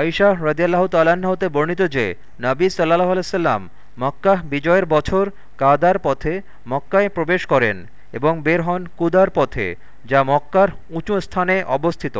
আইশাহ রদিয়াল্লাহ তালাহতে বর্ণিত যে, নাবী সাল্লাহ আলাইসাল্লাম মক্কাহ বিজয়ের বছর কাদার পথে মক্কায় প্রবেশ করেন এবং বের হন কুদার পথে, যা মক্কার উঁচু স্থানে অবস্থিত।